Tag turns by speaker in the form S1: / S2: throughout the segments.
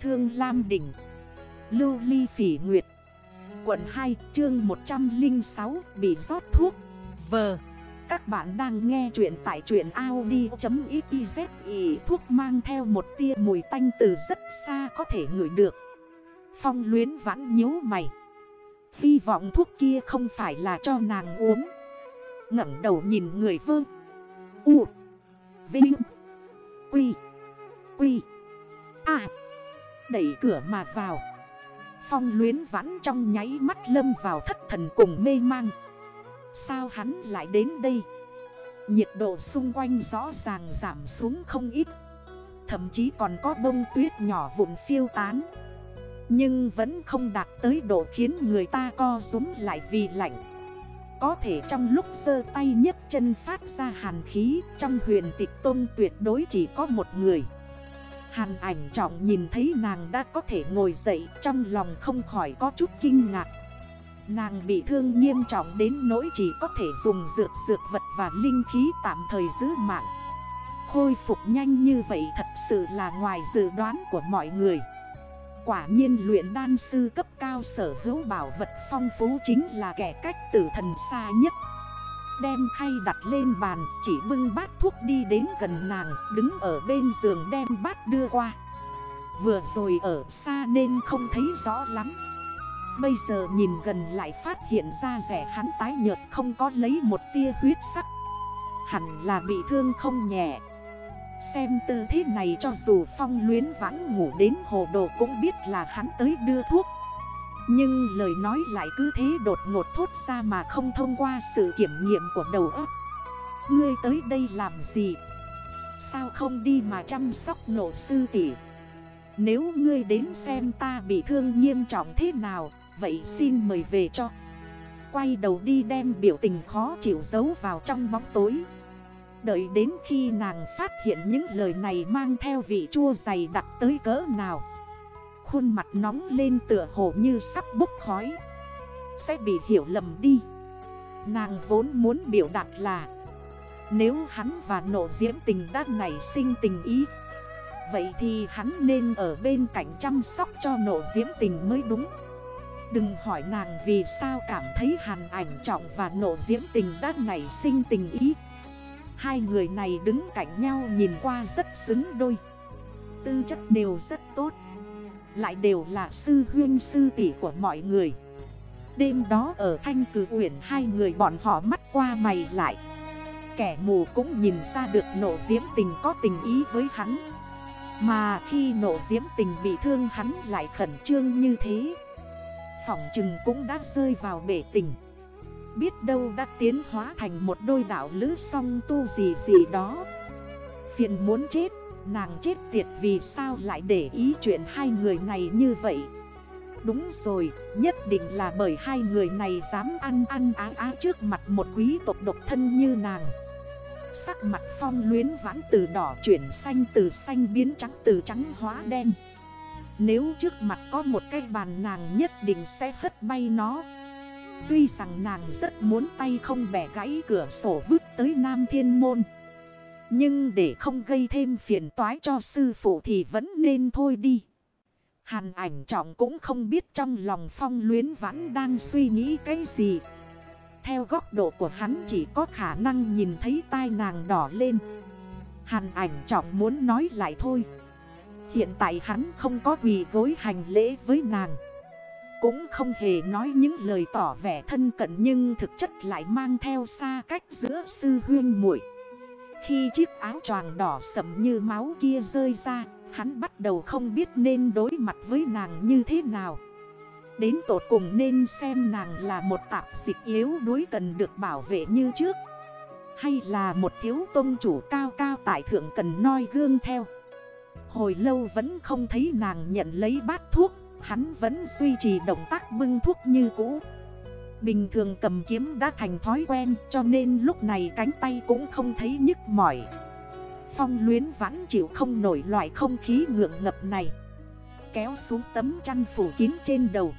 S1: Thương Lam Đỉnh, Lưu Ly Phỉ Nguyệt, Quận 2 chương 106 Bị rót thuốc. Vờ Các bạn đang nghe chuyện tại truyện Audi.xyz Thuốc mang theo một tia mùi tanh từ rất xa có thể ngửi được. Phong luyến vãn nhíu mày. Hy vọng thuốc kia không phải là cho nàng uống. Ngẩng đầu nhìn người vơ. U, Vinh, Quy Quy À Đẩy cửa mà vào. Phong luyến vãn trong nháy mắt lâm vào thất thần cùng mê mang. Sao hắn lại đến đây? Nhiệt độ xung quanh rõ ràng giảm xuống không ít. Thậm chí còn có bông tuyết nhỏ vụn phiêu tán. Nhưng vẫn không đạt tới độ khiến người ta co rúm lại vì lạnh. Có thể trong lúc sơ tay nhấc chân phát ra hàn khí, Trong huyền tịch tôn tuyệt đối chỉ có một người. Hàn ảnh trọng nhìn thấy nàng đã có thể ngồi dậy Trong lòng không khỏi có chút kinh ngạc. Nàng bị thương nghiêm trọng đến nỗi chỉ có thể dùng dược dược vật và linh khí tạm thời giữ mạng. Khôi phục nhanh như vậy thật sự là ngoài dự đoán của mọi người. Quả nhiên luyện đan sư cấp cao sở hữu bảo vật phong phú chính là kẻ cách tử thần xa nhất. Đem khay đặt lên bàn, Chỉ bưng bát thuốc đi đến gần nàng, Đứng ở bên giường đem bát đưa qua. Vừa rồi ở xa nên không thấy rõ lắm. Bây giờ nhìn gần lại phát hiện ra rẻ hắn tái nhợt không có lấy một tia huyết sắc. Hẳn là bị thương không nhẹ. Xem tư thế này cho dù phong luyến vãn ngủ đến hồ đồ cũng biết là hắn tới đưa thuốc nhưng lời nói lại cứ thế đột ngột thốt ra mà không thông qua sự kiểm nghiệm của đầu óc Ngươi tới đây làm gì? Sao không đi mà chăm sóc nổ sư tỷ? Nếu ngươi đến xem ta bị thương nghiêm trọng thế nào, Vậy xin mời về cho Quay đầu đi đem biểu tình khó chịu giấu vào trong bóng tối Đợi đến khi nàng phát hiện những lời này mang theo vị chua dày đặc tới cỡ nào Khuôn mặt nóng lên tựa hồ như sắp bốc khói. Sẽ bị hiểu lầm đi. Nàng vốn muốn biểu đạt là, Nếu hắn và nộ diễm tình đã nảy sinh tình ý, Vậy thì hắn nên ở bên cạnh chăm sóc cho nộ diễm tình mới đúng. Đừng hỏi nàng vì sao cảm thấy hàn ảnh trọng và nộ diễm tình đã nảy sinh tình ý. Hai người này đứng cạnh nhau nhìn qua rất xứng đôi. Tư chất đều rất tốt lại đều là sư huyên sư tỷ của mọi người. Đêm đó ở thanh cử huyển hai người bọn họ mắt qua mày lại. Kẻ mù cũng nhìn ra được nộ diễm tình có tình ý với hắn. Mà khi nộ diễm tình bị thương, hắn lại khẩn trương như thế. Phỏng chừng cũng đã rơi vào bể tình. Biết đâu đã tiến hóa thành một đôi đảo lữ song tu gì gì đó. Phiền muốn chết. Nàng chết tiệt vì sao lại để ý chuyện hai người này như vậy? Đúng rồi, nhất định là bởi hai người này dám ăn ăn á á trước mặt một quý tộc độc thân như nàng. Sắc mặt phong luyến vãn từ đỏ chuyển xanh từ xanh biến trắng từ trắng hóa đen. Nếu trước mặt có một cái bàn nàng nhất định sẽ hất bay nó. Tuy rằng nàng rất muốn tay không bẻ gãy cửa sổ vứt tới Nam Thiên Môn nhưng để không gây thêm phiền toái cho sư phụ thì vẫn nên thôi đi. Hàn ảnh trọng cũng không biết trong lòng phong luyến vãn đang suy nghĩ cái gì. Theo góc độ của hắn chỉ có khả năng nhìn thấy tai nàng đỏ lên. Hàn ảnh trọng muốn nói lại thôi. Hiện tại hắn không có quỳ gối hành lễ với nàng. Cũng không hề nói những lời tỏ vẻ thân cận nhưng thực chất lại mang theo xa cách giữa sư huyên muội khi chiếc áo choàng đỏ sẫm như máu kia rơi ra, Hắn bắt đầu không biết nên đối mặt với nàng như thế nào. Đến tột cùng nên xem nàng là một tạp dịch yếu đuối cần được bảo vệ như trước, Hay là một thiếu tôn chủ cao cao tại thượng cần noi gương theo. Hồi lâu vẫn không thấy nàng nhận lấy bát thuốc, Hắn vẫn duy trì động tác bưng thuốc như cũ. Bình thường cầm kiếm đã thành thói quen, cho nên lúc này cánh tay cũng không thấy nhức mỏi. Phong luyến vãn chịu không nổi loại không khí ngượng ngập này. Kéo xuống tấm chăn phủ kín trên đầu.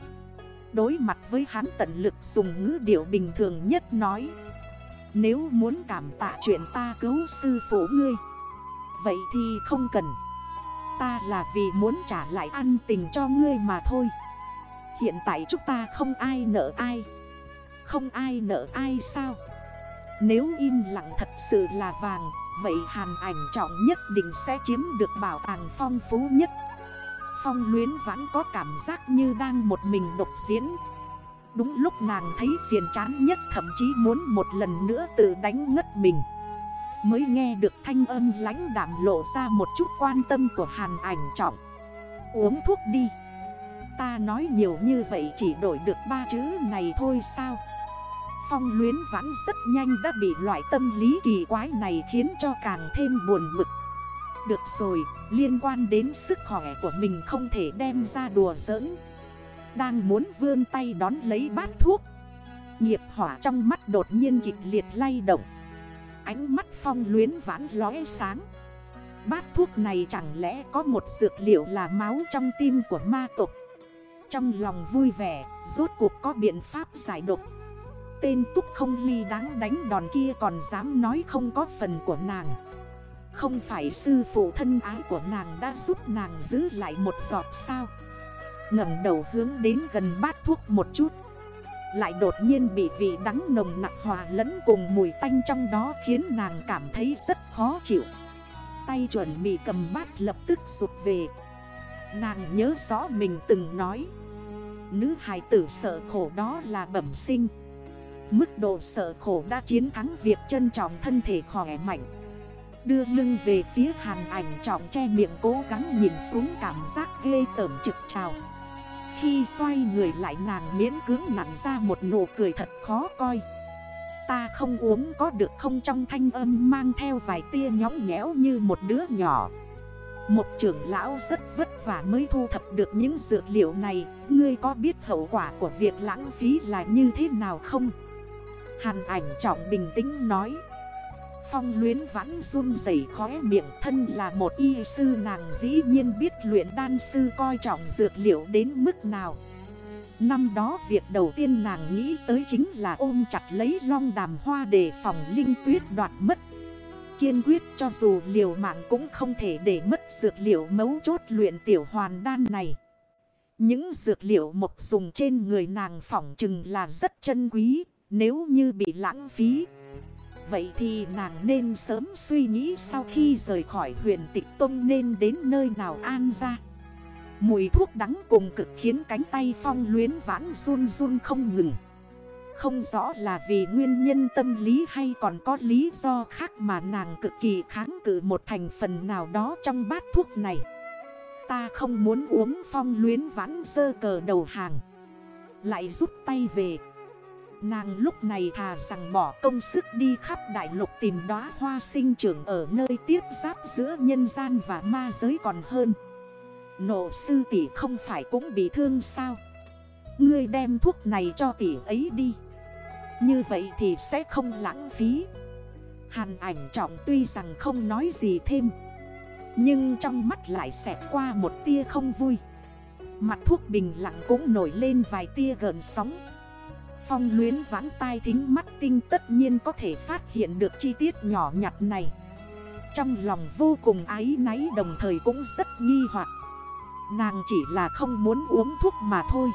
S1: Đối mặt với hắn tận lực dùng ngữ điệu bình thường nhất nói. Nếu muốn cảm tạ chuyện ta cứu sư phụ ngươi, Vậy thì không cần. Ta là vì muốn trả lại ăn tình cho ngươi mà thôi. Hiện tại chúng ta không ai nợ ai. Không ai nợ ai sao? Nếu im lặng thật sự là vàng, Vậy hàn ảnh trọng nhất định sẽ chiếm được bảo tàng phong phú nhất. Phong luyến vẫn có cảm giác như đang một mình độc diễn. Đúng lúc nàng thấy phiền chán nhất thậm chí muốn một lần nữa tự đánh ngất mình. Mới nghe được thanh âm lãnh đảm lộ ra một chút quan tâm của hàn ảnh trọng. Uống thuốc đi. Ta nói nhiều như vậy chỉ đổi được ba chữ này thôi sao? Phong luyến vãn rất nhanh đã bị loại tâm lý kỳ quái này khiến cho càng thêm buồn bực Được rồi, liên quan đến sức khỏe của mình không thể đem ra đùa giỡn. Đang muốn vươn tay đón lấy bát thuốc. Nghiệp hỏa trong mắt đột nhiên kịch liệt lay động. Ánh mắt phong luyến vãn lóe sáng. Bát thuốc này chẳng lẽ có một dược liệu là máu trong tim của ma tộc? Trong lòng vui vẻ, rốt cuộc có biện pháp giải độc. Tên túc không ly đáng đánh đòn kia còn dám nói không có phần của nàng. Không phải sư phụ thân ái của nàng đã giúp nàng giữ lại một giọt sao? Ngẩng đầu hướng đến gần bát thuốc một chút. Lại đột nhiên bị vị đắng nồng nặng hòa lẫn cùng mùi tanh trong đó khiến nàng cảm thấy rất khó chịu. Tay chuẩn bị cầm bát lập tức rụt về. Nàng nhớ rõ mình từng nói, Nữ hài tử sợ khổ đó là bẩm sinh. Mức độ sợ khổ đã chiến thắng việc trân trọng thân thể khỏe mạnh. Đưa lưng về phía hàn ảnh trọng che miệng cố gắng nhìn xuống cảm giác ghê tởm trực trào. Khi xoay người lại nàng miễn cưỡng nặng ra một nụ cười thật khó coi. Ta không uống có được không trong thanh âm mang theo vài tia nhõng nhẽo như một đứa nhỏ. Một trưởng lão rất vất vả mới thu thập được những dược liệu này. Ngươi có biết hậu quả của việc lãng phí là như thế nào không? Hàn ảnh trọng bình tĩnh nói. Phong luyến vãn run rẩy khóe miệng thân là một y sư nàng dĩ nhiên biết luyện đan sư coi trọng dược liệu đến mức nào. Năm đó việc đầu tiên nàng nghĩ tới chính là ôm chặt lấy long đàm hoa để phòng linh tuyết đoạt mất. Kiên quyết cho dù liều mạng cũng không thể để mất dược liệu mấu chốt luyện tiểu hoàn đan này. Những dược liệu mộc dùng trên người nàng phỏng chừng là rất chân quý nếu như bị lãng phí, Vậy thì nàng nên sớm suy nghĩ sau khi rời khỏi huyền tịch tông nên đến nơi nào an ra. Mùi thuốc đắng cùng cực khiến cánh tay phong luyến vãn run run không ngừng. Không rõ là vì nguyên nhân tâm lý hay còn có lý do khác mà nàng cực kỳ kháng cự một thành phần nào đó trong bát thuốc này. Ta không muốn uống phong luyến vãn sơ cờ đầu hàng. Lại rút tay về Nàng lúc này thà rằng bỏ công sức đi khắp đại lục tìm đóa hoa sinh trưởng ở nơi tiếp giáp giữa nhân gian và ma giới còn hơn. Nộ sư tỷ không phải cũng bị thương sao? Ngươi đem thuốc này cho tỷ ấy đi. Như vậy thì sẽ không lãng phí. Hàn ảnh trọng tuy rằng không nói gì thêm. Nhưng trong mắt lại xẹt qua một tia không vui. Mặt thuốc bình lặng cũng nổi lên vài tia gần sóng. Phong luyến vãn tai thính mắt tinh tất nhiên có thể phát hiện được chi tiết nhỏ nhặt này. Trong lòng vô cùng ái náy đồng thời cũng rất nghi hoặc. Nàng chỉ là không muốn uống thuốc mà thôi.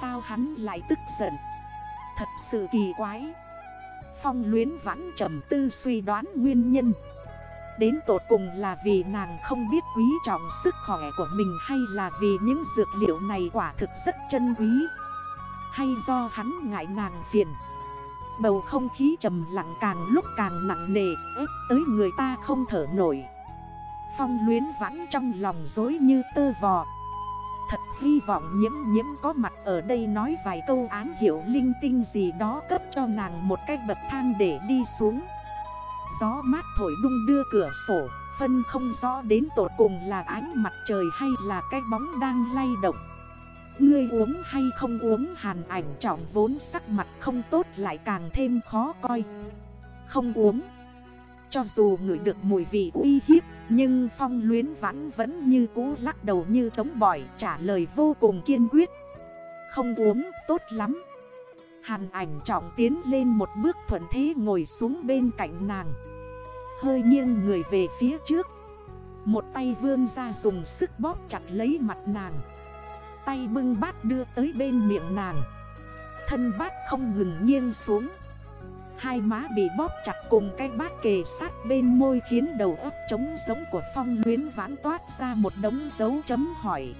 S1: Sao hắn lại tức giận? Thật sự kỳ quái. Phong luyến vãn trầm tư suy đoán nguyên nhân. Đến tột cùng là vì nàng không biết quý trọng sức khỏe của mình Hay là vì những dược liệu này quả thực rất chân quý hay do hắn ngại nàng phiền. Bầu không khí trầm lặng càng lúc càng nặng nề, ép tới người ta không thở nổi. Phong luyến vãn trong lòng dối như tơ vò. Thật hy vọng nhiễm nhiễm có mặt ở đây nói vài câu án hiểu linh tinh gì đó cấp cho nàng một cái bậc thang để đi xuống. Gió mát thổi đung đưa cửa sổ, Phân không rõ đến tột cùng là ánh mặt trời hay là cái bóng đang lay động. Ngươi uống hay không uống hàn ảnh trọng vốn sắc mặt không tốt lại càng thêm khó coi. Không uống. Cho dù ngửi được mùi vị uy hiếp, Nhưng phong luyến vãn vẫn như cũ lắc đầu như tống bỏi, Trả lời vô cùng kiên quyết. Không uống, tốt lắm. Hàn ảnh trọng tiến lên một bước thuận thế ngồi xuống bên cạnh nàng. Hơi nghiêng người về phía trước. Một tay vươn ra dùng sức bóp chặt lấy mặt nàng. Tay bưng bát đưa tới bên miệng nàng. Thân bát không ngừng nghiêng xuống. Hai má bị bóp chặt cùng cái bát kề sát bên môi Khiến đầu ấp trống giống của phong luyến vãn toát ra một đống dấu chấm hỏi.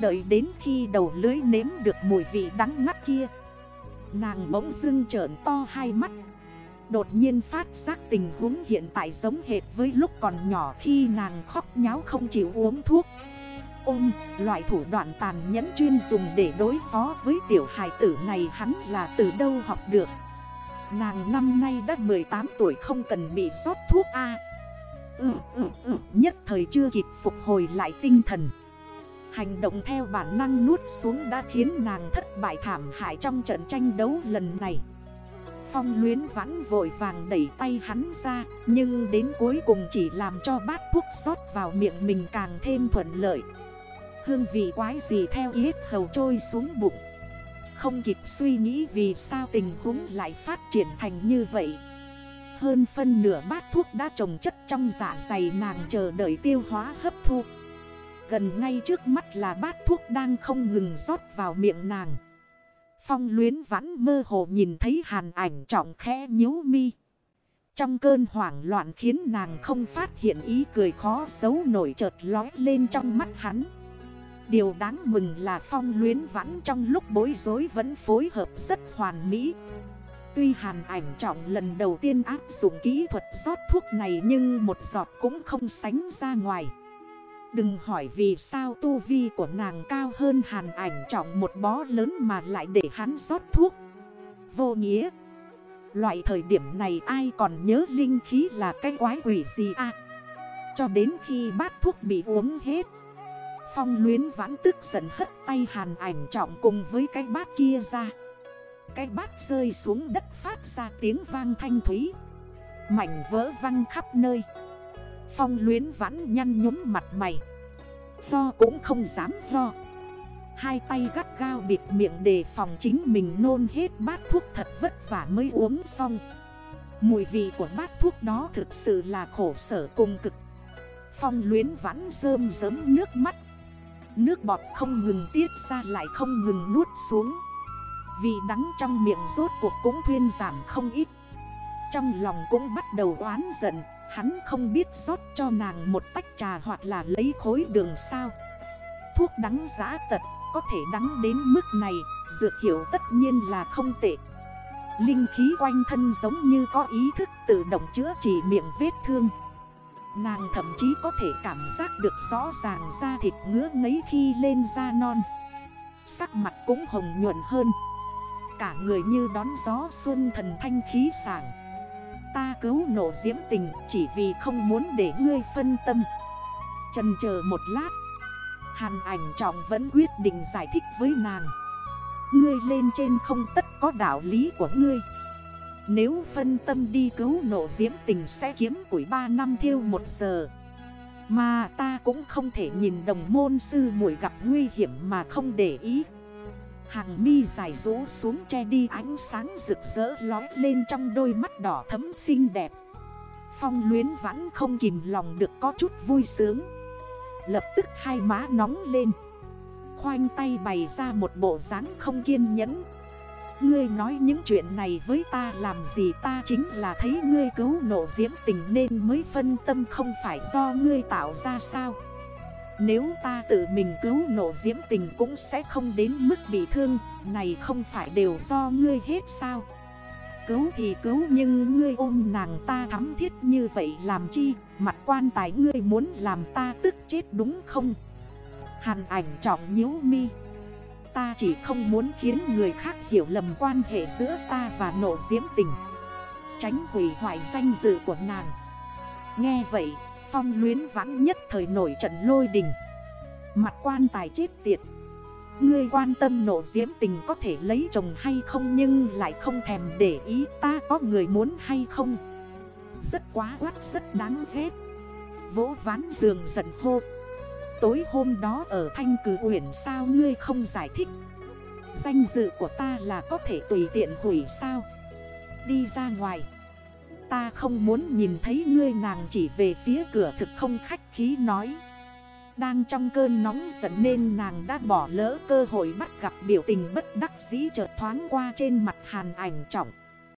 S1: Đợi đến khi đầu lưới nếm được mùi vị đắng ngắt kia, Nàng bỗng dưng trởn to hai mắt. Đột nhiên phát giác tình huống hiện tại giống hệt với lúc còn nhỏ khi nàng khóc nháo không chịu uống thuốc. Ôm, loại thủ đoạn tàn nhẫn chuyên dùng để đối phó với tiểu hài tử này hắn là từ đâu học được? Nàng năm nay đã 18 tuổi không cần bị rót thuốc A. Ừ ừ ừ nhất thời chưa kịp phục hồi lại tinh thần. Hành động theo bản năng nuốt xuống đã khiến nàng thất bại thảm hại trong trận tranh đấu lần này. Phong luyến vãn vội vàng đẩy tay hắn ra Nhưng đến cuối cùng chỉ làm cho bát thuốc rót vào miệng mình càng thêm thuận lợi. Hương vị quái gì theo yết hầu trôi xuống bụng. Không kịp suy nghĩ vì sao tình huống lại phát triển thành như vậy. Hơn phân nửa bát thuốc đã trồng chất trong dạ dày nàng chờ đợi tiêu hóa hấp thu. Gần ngay trước mắt là bát thuốc đang không ngừng rót vào miệng nàng. Phong luyến vãn mơ hồ nhìn thấy hàn ảnh trọng khẽ nhíu mi. Trong cơn hoảng loạn khiến nàng không phát hiện ý cười khó xấu nổi chợt lói lên trong mắt hắn. Điều đáng mừng là phong luyến vãn trong lúc bối rối vẫn phối hợp rất hoàn mỹ. Tuy hàn ảnh trọng lần đầu tiên áp dụng kỹ thuật rót thuốc này nhưng một giọt cũng không sánh ra ngoài. Đừng hỏi vì sao tu vi của nàng cao hơn hàn ảnh trọng một bó lớn mà lại để hắn rót thuốc. Vô nghĩa. Loại thời điểm này ai còn nhớ linh khí là cái quái quỷ gì à? Cho đến khi bát thuốc bị uống hết Phong luyến vãn tức giận hất tay hàn ảnh trọng cùng với cái bát kia ra. Cái bát rơi xuống đất phát ra tiếng vang thanh thúy. Mảnh vỡ văng khắp nơi. Phong luyến vãn nhăn nhúm mặt mày. Lo cũng không dám lo. Hai tay gắt gao bịt miệng để phòng chính mình nôn hết bát thuốc thật vất vả mới uống xong. Mùi vị của bát thuốc đó thực sự là khổ sở cùng cực. Phong luyến vãn rơm rớm nước mắt. Nước bọt không ngừng tiết ra lại không ngừng nuốt xuống. Vì đắng trong miệng rốt cuộc cũng thuyên giảm không ít. Trong lòng cũng bắt đầu oán giận, Hắn không biết rót cho nàng một tách trà hoặc là lấy khối đường sao. Thuốc đắng giã tật, có thể đắng đến mức này, Dược hiểu tất nhiên là không tệ. Linh khí quanh thân giống như có ý thức tự động chữa trị miệng vết thương. Nàng thậm chí có thể cảm giác được rõ ràng da thịt ngứa ngấy khi lên da non. Sắc mặt cũng hồng nhuận hơn. Cả người như đón gió xuân thần thanh khí sảng. Ta cứu nổ diễm tình chỉ vì không muốn để ngươi phân tâm. Trần chờ một lát, Hàn ảnh trọng vẫn quyết định giải thích với nàng. Ngươi lên trên không tất có đạo lý của ngươi. Nếu phân tâm đi cứu nổ diễm tình sẽ kiếm củi 3 năm thiêu 1 giờ. Mà ta cũng không thể nhìn đồng môn sư muội gặp nguy hiểm mà không để ý. Hàng mi dài rũ xuống che đi ánh sáng rực rỡ lói lên trong đôi mắt đỏ thấm xinh đẹp. Phong luyến vẫn không kìm lòng được có chút vui sướng. Lập tức hai má nóng lên. Khoanh tay bày ra một bộ dáng không kiên nhẫn. Ngươi nói những chuyện này với ta, làm gì ta chính là thấy ngươi cứu nộ diễm tình nên mới phân tâm không phải do ngươi tạo ra sao? Nếu ta tự mình cứu nộ diễm tình cũng sẽ không đến mức bị thương, Này không phải đều do ngươi hết sao? Cứu thì cứu nhưng ngươi ôm nàng ta thắm thiết như vậy làm chi? Mặt quan tài ngươi muốn làm ta tức chết đúng không? Hàn ảnh trọng nhíu mi. Ta chỉ không muốn khiến người khác hiểu lầm quan hệ giữa ta và nộ diễm tình. Tránh hủy hoại danh dự của nàng. Nghe vậy, Phong luyến vãng nhất thời nổi trận lôi đình. Mặt quan tài chết tiệt. Ngươi quan tâm nộ diễm tình có thể lấy chồng hay không Nhưng lại không thèm để ý ta có người muốn hay không. Rất quá quát, rất đáng ghét. Vỗ ván giường giận hô. Tối hôm đó ở Thanh Cử Uyển sao ngươi không giải thích? Danh dự của ta là có thể tùy tiện hủy sao? Đi ra ngoài. Ta không muốn nhìn thấy ngươi nàng chỉ về phía cửa thực không khách khí nói. Đang trong cơn nóng giận nên nàng đã bỏ lỡ cơ hội bắt gặp biểu tình bất đắc dĩ chợt thoáng qua trên mặt hàn ảnh trọng.